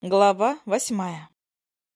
Глава восьмая.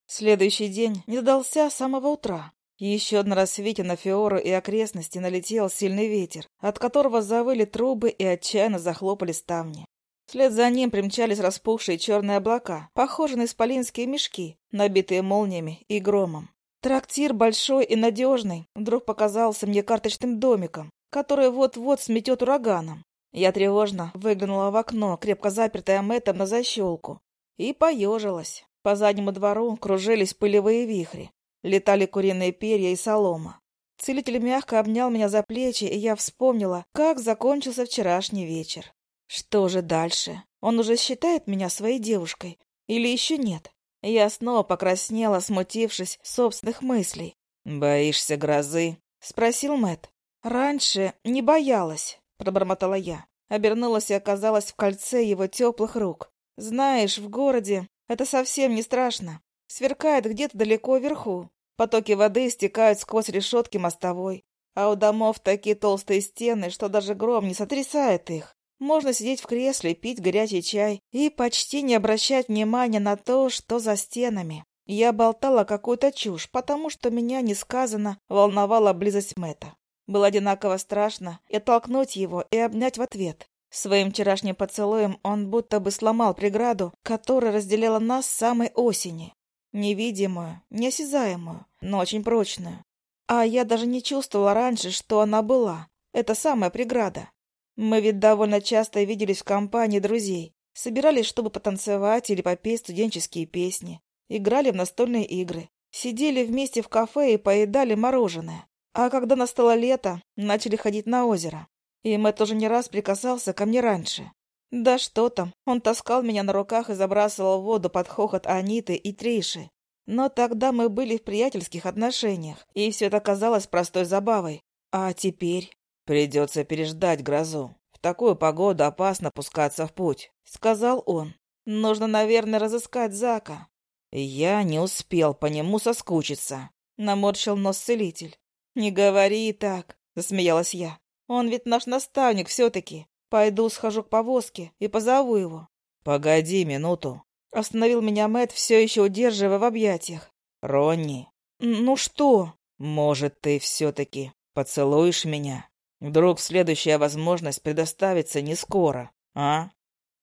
Следующий день не додался с самого утра. Еще на рассвете на Фиору и окрестности налетел сильный ветер, от которого завыли трубы и отчаянно захлопали ставни. Вслед за ним примчались распухшие черные облака, похожие на исполинские мешки, набитые молниями и громом. Трактир большой и надежный вдруг показался мне карточным домиком, который вот-вот сметет ураганом. Я тревожно выглянула в окно, крепко запертое Мэттом на защелку, и поежилась. По заднему двору кружились пылевые вихри. Летали куриные перья и солома. Целитель мягко обнял меня за плечи, и я вспомнила, как закончился вчерашний вечер. Что же дальше? Он уже считает меня своей девушкой? Или еще нет? Я снова покраснела, смутившись собственных мыслей. «Боишься грозы?» — спросил Мэт. «Раньше не боялась», — пробормотала я. Обернулась и оказалась в кольце его теплых рук. Знаешь, в городе это совсем не страшно. Сверкает где-то далеко вверху. Потоки воды стекают сквозь решетки мостовой. А у домов такие толстые стены, что даже гром не сотрясает их. Можно сидеть в кресле, пить горячий чай и почти не обращать внимания на то, что за стенами. Я болтала какую-то чушь, потому что меня несказанно волновала близость Мэтта. Было одинаково страшно и оттолкнуть его, и обнять в ответ. Своим вчерашним поцелуем он будто бы сломал преграду, которая разделяла нас с самой осени. Невидимую, неосязаемую, но очень прочную. А я даже не чувствовала раньше, что она была. Это самая преграда. Мы ведь довольно часто виделись в компании друзей. Собирались, чтобы потанцевать или попеть студенческие песни. Играли в настольные игры. Сидели вместе в кафе и поедали мороженое. А когда настало лето, начали ходить на озеро. И Мэтт уже не раз прикасался ко мне раньше. Да что там, он таскал меня на руках и забрасывал в воду под хохот Аниты и Триши. Но тогда мы были в приятельских отношениях, и все это казалось простой забавой. А теперь... «Придется переждать грозу. В такую погоду опасно пускаться в путь», — сказал он. «Нужно, наверное, разыскать Зака». «Я не успел по нему соскучиться», — наморщил нос целитель. «Не говори так», — засмеялась я. Он ведь наш наставник все-таки. Пойду схожу к повозке и позову его. Погоди минуту. Остановил меня Мэт, все еще удерживая в объятиях. Ронни. Ну что? Может, ты все-таки поцелуешь меня? Вдруг следующая возможность предоставится не скоро, а?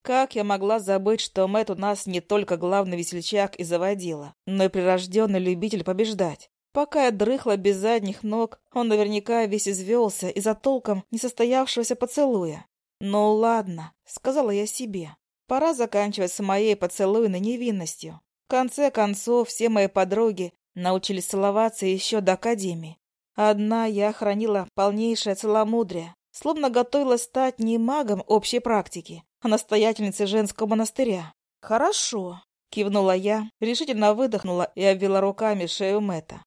Как я могла забыть, что Мэт у нас не только главный весельчак и заводила, но и прирожденный любитель побеждать? Пока я дрыхла без задних ног, он наверняка весь извелся из-за толком несостоявшегося поцелуя. «Ну ладно», — сказала я себе, — «пора заканчивать с моей поцелуйной невинностью. В конце концов, все мои подруги научились целоваться еще до академии. Одна я хранила полнейшее целомудрие, словно готовилась стать не магом общей практики, а настоятельницей женского монастыря. «Хорошо», — кивнула я, решительно выдохнула и обвела руками шею Мэтта.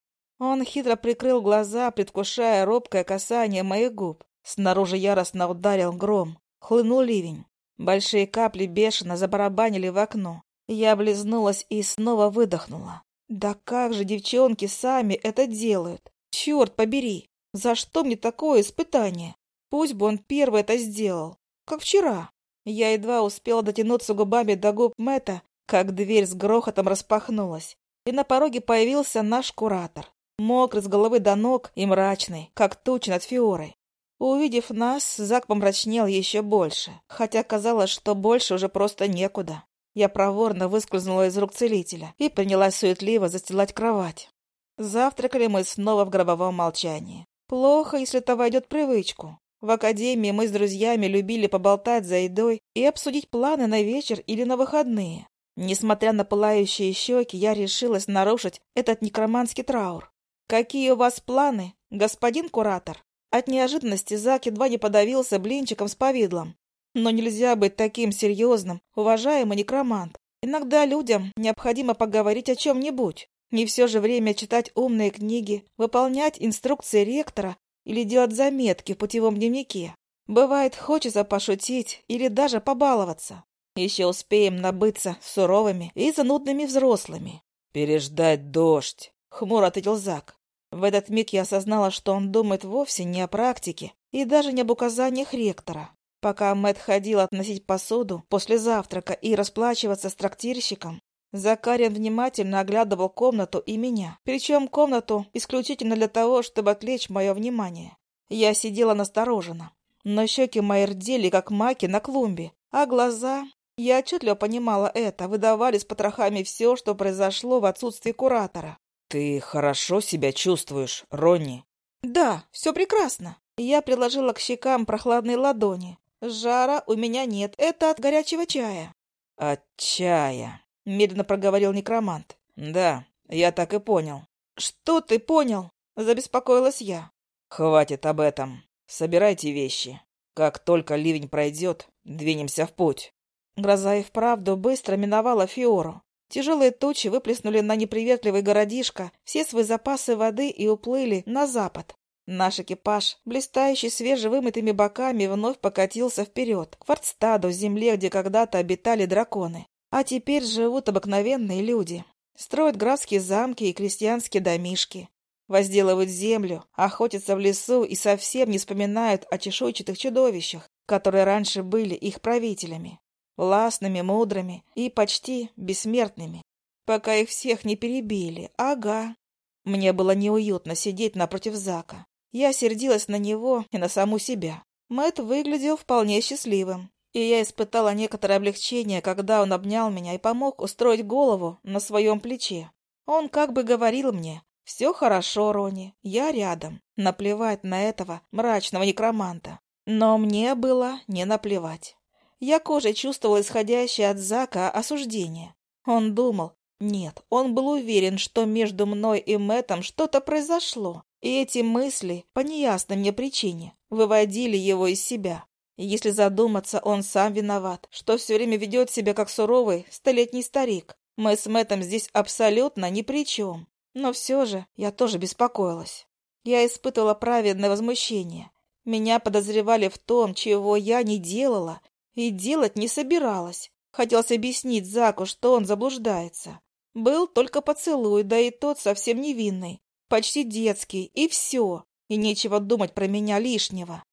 Он хитро прикрыл глаза, предвкушая робкое касание моих губ. Снаружи яростно ударил гром. Хлынул ливень. Большие капли бешено забарабанили в окно. Я облизнулась и снова выдохнула. Да как же девчонки сами это делают? Черт побери! За что мне такое испытание? Пусть бы он первый это сделал. Как вчера. Я едва успела дотянуться губами до губ Мэтта, как дверь с грохотом распахнулась, и на пороге появился наш куратор мокрый с головы до ног и мрачный, как туча над Фиорой. Увидев нас, Зак помрачнел еще больше, хотя казалось, что больше уже просто некуда. Я проворно выскользнула из рук целителя и принялась суетливо застилать кровать. Завтракали мы снова в гробовом молчании. Плохо, если это войдет привычку. В академии мы с друзьями любили поболтать за едой и обсудить планы на вечер или на выходные. Несмотря на пылающие щеки, я решилась нарушить этот некроманский траур. «Какие у вас планы, господин куратор?» От неожиданности Зак едва не подавился блинчиком с повидлом. Но нельзя быть таким серьезным, уважаемый некромант. Иногда людям необходимо поговорить о чем-нибудь. Не все же время читать умные книги, выполнять инструкции ректора или делать заметки в путевом дневнике. Бывает, хочется пошутить или даже побаловаться. Еще успеем набыться суровыми и занудными взрослыми. «Переждать дождь», — хмуро ответил Зак. В этот миг я осознала, что он думает вовсе не о практике и даже не об указаниях ректора. Пока Мэтт ходил относить посуду после завтрака и расплачиваться с трактирщиком, Закарин внимательно оглядывал комнату и меня, причем комнату исключительно для того, чтобы отвлечь мое внимание. Я сидела настороженно, но щеки мои рдели, как маки на клумбе, а глаза... Я отчетливо понимала это, выдавали с потрохами все, что произошло в отсутствии куратора. «Ты хорошо себя чувствуешь, Ронни?» «Да, все прекрасно». Я приложила к щекам прохладные ладони. Жара у меня нет, это от горячего чая. От чая, медленно проговорил некромант. Да, я так и понял. Что ты понял? Забеспокоилась я. Хватит об этом. Собирайте вещи. Как только ливень пройдет, двинемся в путь. Гроза и вправду быстро миновала Фиору. Тяжелые тучи выплеснули на неприветливый городишко все свои запасы воды и уплыли на запад. Наш экипаж, блистающий свежевымытыми боками, вновь покатился вперед, к Фордстаду, земле, где когда-то обитали драконы. А теперь живут обыкновенные люди. Строят графские замки и крестьянские домишки. Возделывают землю, охотятся в лесу и совсем не вспоминают о чешуйчатых чудовищах, которые раньше были их правителями. Властными, мудрыми и почти бессмертными. Пока их всех не перебили. Ага. Мне было неуютно сидеть напротив Зака. Я сердилась на него и на саму себя. Мэт выглядел вполне счастливым, и я испытала некоторое облегчение, когда он обнял меня и помог устроить голову на своем плече. Он как бы говорил мне, «Все хорошо, Рони, я рядом». Наплевать на этого мрачного некроманта. Но мне было не наплевать. Я кожей чувствовала исходящее от Зака осуждение. Он думал, нет, он был уверен, что между мной и Мэтом что-то произошло, и эти мысли, по неясной мне причине, выводили его из себя. Если задуматься, он сам виноват, что все время ведет себя как суровый столетний старик. Мы с Мэттом здесь абсолютно ни при чем. Но все же я тоже беспокоилась. Я испытывала праведное возмущение. Меня подозревали в том, чего я не делала и делать не собиралась. Хотелось объяснить Заку, что он заблуждается. Был только поцелуй, да и тот совсем невинный почти детский, и все, и нечего думать про меня лишнего.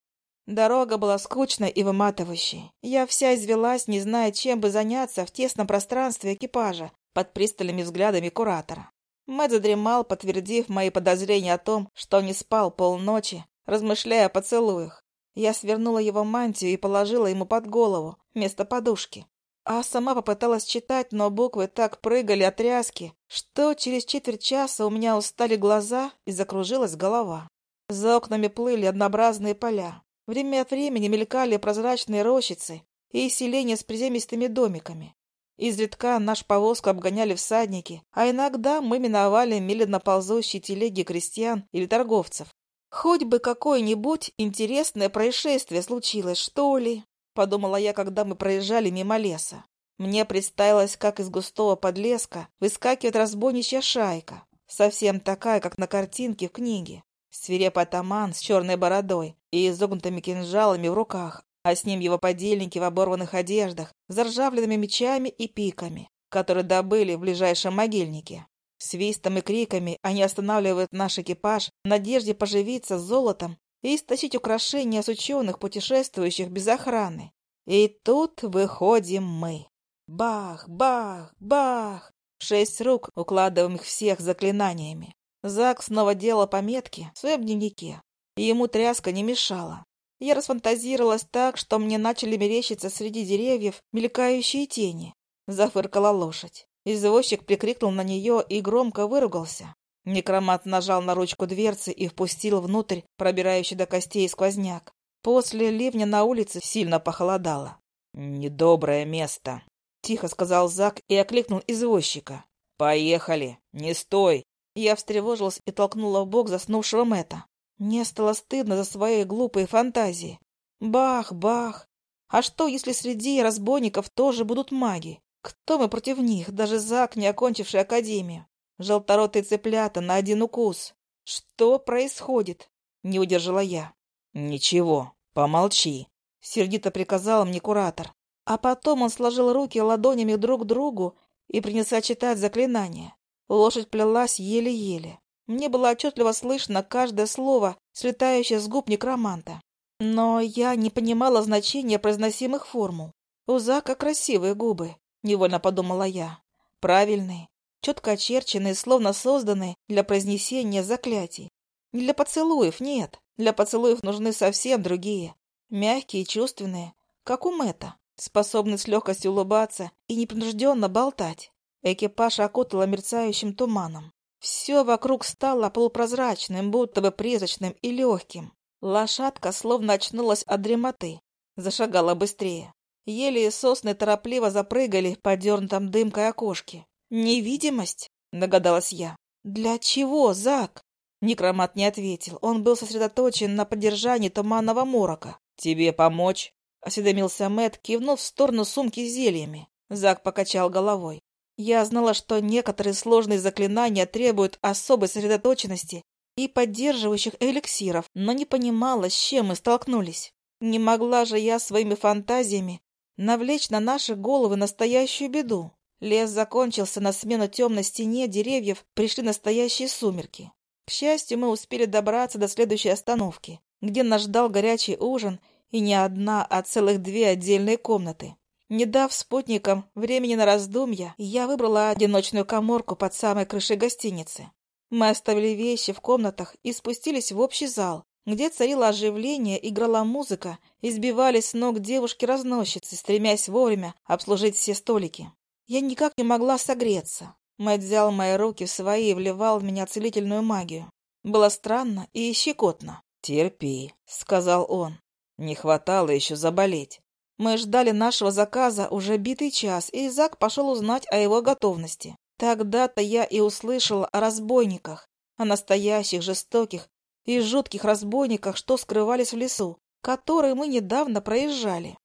Дорога была скучной и выматывающей. Я вся извелась, не зная, чем бы заняться в тесном пространстве экипажа под пристальными взглядами куратора. Мэтт задремал, подтвердив мои подозрения о том, что не спал полночи, размышляя о поцелуях. Я свернула его мантию и положила ему под голову, вместо подушки. А сама попыталась читать, но буквы так прыгали от тряски, что через четверть часа у меня устали глаза и закружилась голова. За окнами плыли однообразные поля. Время от времени мелькали прозрачные рощицы и селения с приземистыми домиками. Изредка наш повозку обгоняли всадники, а иногда мы миновали медленно ползущие телеги крестьян или торговцев. Хоть бы какое-нибудь интересное происшествие случилось, что ли подумала я, когда мы проезжали мимо леса. Мне представилось, как из густого подлеска выскакивает разбойничья шайка, совсем такая, как на картинке в книге. Свирепый атаман с черной бородой и изогнутыми кинжалами в руках, а с ним его подельники в оборванных одеждах, заржавленными мечами и пиками, которые добыли в ближайшем могильнике. Свистом и криками они останавливают наш экипаж в надежде поживиться золотом и стащить украшения с ученых, путешествующих без охраны. И тут выходим мы. Бах, бах, бах. Шесть рук укладываем их всех заклинаниями. Зак снова делал пометки в своем дневнике. И ему тряска не мешала. Я расфантазировалась так, что мне начали мерещиться среди деревьев мелькающие тени. Зафыркала лошадь. Извозчик прикрикнул на нее и громко выругался. Некромат нажал на ручку дверцы и впустил внутрь пробирающий до костей сквозняк. После ливня на улице сильно похолодало. «Недоброе место», — тихо сказал Зак и окликнул извозчика. «Поехали! Не стой!» Я встревожилась и толкнула в бок заснувшего Мэтта. Мне стало стыдно за свои глупые фантазии. Бах, бах! А что, если среди разбойников тоже будут маги? Кто мы против них, даже Зак, не окончивший академию? Желторотые цыплята на один укус. Что происходит? Не удержала я. Ничего, помолчи. Сердито приказал мне куратор. А потом он сложил руки ладонями друг к другу и принялся читать заклинание. Лошадь плелась еле-еле. Мне было отчетливо слышно каждое слово, слетающее с губ некроманта. Но я не понимала значения произносимых формул. У Зака красивые губы, невольно подумала я. правильные, четко очерченные, словно созданные для произнесения заклятий. Не для поцелуев, нет. Для поцелуев нужны совсем другие. Мягкие чувственные, как у Мэтта, способны с легкостью улыбаться и непринужденно болтать. Экипаж окутала мерцающим туманом. Все вокруг стало полупрозрачным, будто бы призрачным и легким. Лошадка словно очнулась от дремоты. Зашагала быстрее. Ели и сосны торопливо запрыгали по дернутом дымкой окошке. «Невидимость?» — догадалась я. «Для чего, Зак?» Некромат не ответил. Он был сосредоточен на поддержании туманного морока. «Тебе помочь?» — осведомился Мэт, кивнув в сторону сумки с зельями. Зак покачал головой. Я знала, что некоторые сложные заклинания требуют особой сосредоточенности и поддерживающих эликсиров, но не понимала, с чем мы столкнулись. Не могла же я своими фантазиями навлечь на наши головы настоящую беду. Лес закончился, на смену темной стене деревьев пришли настоящие сумерки. К счастью, мы успели добраться до следующей остановки, где нас ждал горячий ужин и не одна, а целых две отдельные комнаты. Не дав спутникам времени на раздумья, я выбрала одиночную коморку под самой крышей гостиницы. Мы оставили вещи в комнатах и спустились в общий зал, где царило оживление, играла музыка, избивались с ног девушки-разносчицы, стремясь вовремя обслужить все столики. Я никак не могла согреться. Мэтт взял мои руки в свои и вливал в меня целительную магию. Было странно и щекотно. «Терпи», — сказал он. «Не хватало еще заболеть». Мы ждали нашего заказа уже битый час, и Зак пошел узнать о его готовности. Тогда-то я и услышала о разбойниках, о настоящих жестоких и жутких разбойниках, что скрывались в лесу, которые мы недавно проезжали.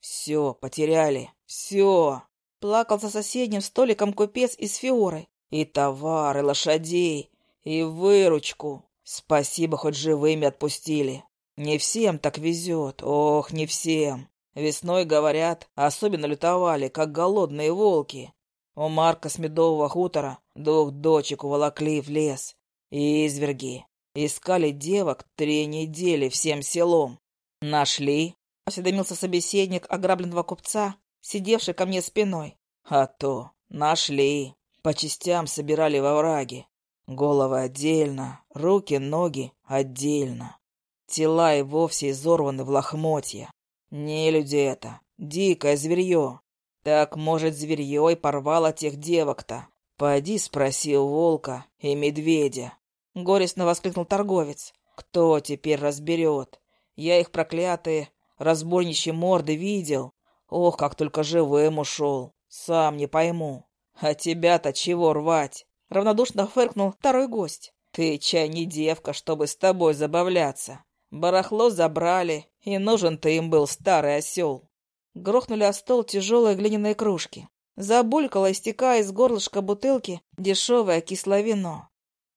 «Все, потеряли, все!» Плакал за соседним столиком купец из Фиоры. «И товары, лошадей, и выручку. Спасибо, хоть живыми отпустили. Не всем так везет, ох, не всем. Весной, говорят, особенно лютовали, как голодные волки. У Марка с Медового хутора двух дочек уволокли в лес. И изверги. Искали девок три недели всем селом. Нашли? Осведомился собеседник ограбленного купца, сидевший ко мне спиной. А то, нашли. По частям собирали во враге. Головы отдельно, руки, ноги отдельно. Тела и вовсе изорваны в лохмотья. Не люди это, дикое зверье. Так, может, зверье и порвало тех девок-то. Пойди спроси у волка и медведя. Горестно воскликнул торговец. Кто теперь разберет? Я их проклятые разбойничьи морды видел. Ох, как только живым ушел. Сам не пойму. А тебя-то чего рвать? Равнодушно фыркнул второй гость. Ты, чай, не девка, чтобы с тобой забавляться. Барахло забрали, и нужен-то им был старый осел. Грохнули о стол тяжелые глиняные кружки. Забулькало, истекая из горлышка бутылки, дешевое кислое вино.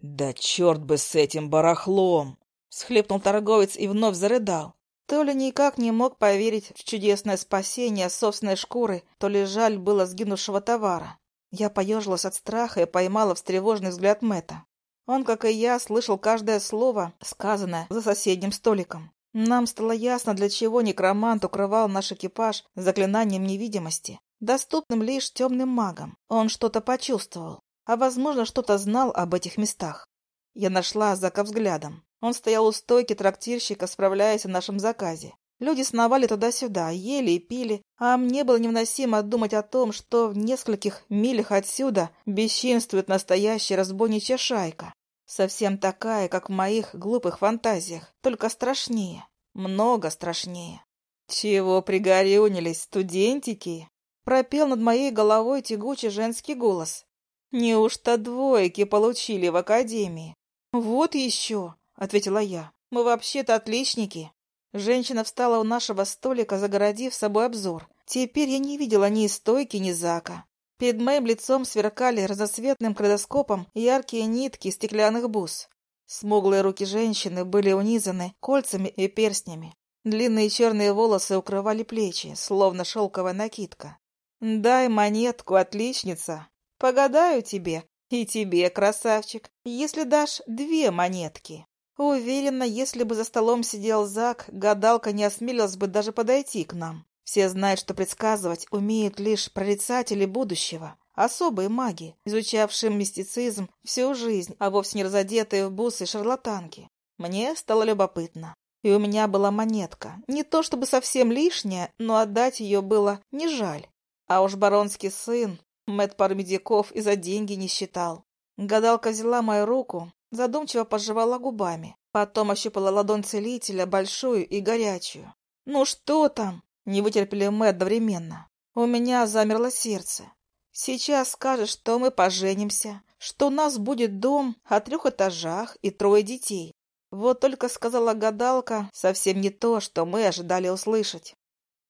«Да черт бы с этим барахлом!» — схлепнул торговец и вновь зарыдал. То ли никак не мог поверить в чудесное спасение собственной шкуры, то ли жаль было сгинувшего товара. Я поежилась от страха и поймала встревоженный взгляд Мэтта. Он, как и я, слышал каждое слово, сказанное за соседним столиком. Нам стало ясно, для чего некромант укрывал наш экипаж заклинанием невидимости, доступным лишь темным магам. Он что-то почувствовал, а, возможно, что-то знал об этих местах. Я нашла Зака взглядом. Он стоял у стойки трактирщика, справляясь о нашем заказе. Люди сновали туда-сюда, ели и пили, а мне было невыносимо думать о том, что в нескольких милях отсюда бесчинствует настоящая разбойничья шайка. Совсем такая, как в моих глупых фантазиях, только страшнее, много страшнее. «Чего пригорюнились, студентики?» Пропел над моей головой тягучий женский голос. «Неужто двойки получили в академии?» «Вот еще», — ответила я. «Мы вообще-то отличники». Женщина встала у нашего столика, загородив собой обзор. Теперь я не видела ни стойки, ни зака. Перед моим лицом сверкали разноцветным калейдоскопом яркие нитки стеклянных бус. Смуглые руки женщины были унизаны кольцами и перстнями. Длинные черные волосы укрывали плечи, словно шелковая накидка. «Дай монетку, отличница! Погадаю тебе, и тебе, красавчик, если дашь две монетки». Уверена, если бы за столом сидел Зак, гадалка не осмелилась бы даже подойти к нам. Все знают, что предсказывать умеют лишь прорицатели будущего, особые маги, изучавшие мистицизм всю жизнь, а вовсе не разодетые в бусы шарлатанки. Мне стало любопытно. И у меня была монетка. Не то чтобы совсем лишняя, но отдать ее было не жаль. А уж баронский сын Мэтт Пармедяков и за деньги не считал. Гадалка взяла мою руку, задумчиво пожевала губами. Потом ощупала ладонь целителя, большую и горячую. «Ну что там?» — не вытерпели мы одновременно. У меня замерло сердце. Сейчас скажет, что мы поженимся, что у нас будет дом о трех этажах и трое детей. Вот только сказала гадалка совсем не то, что мы ожидали услышать.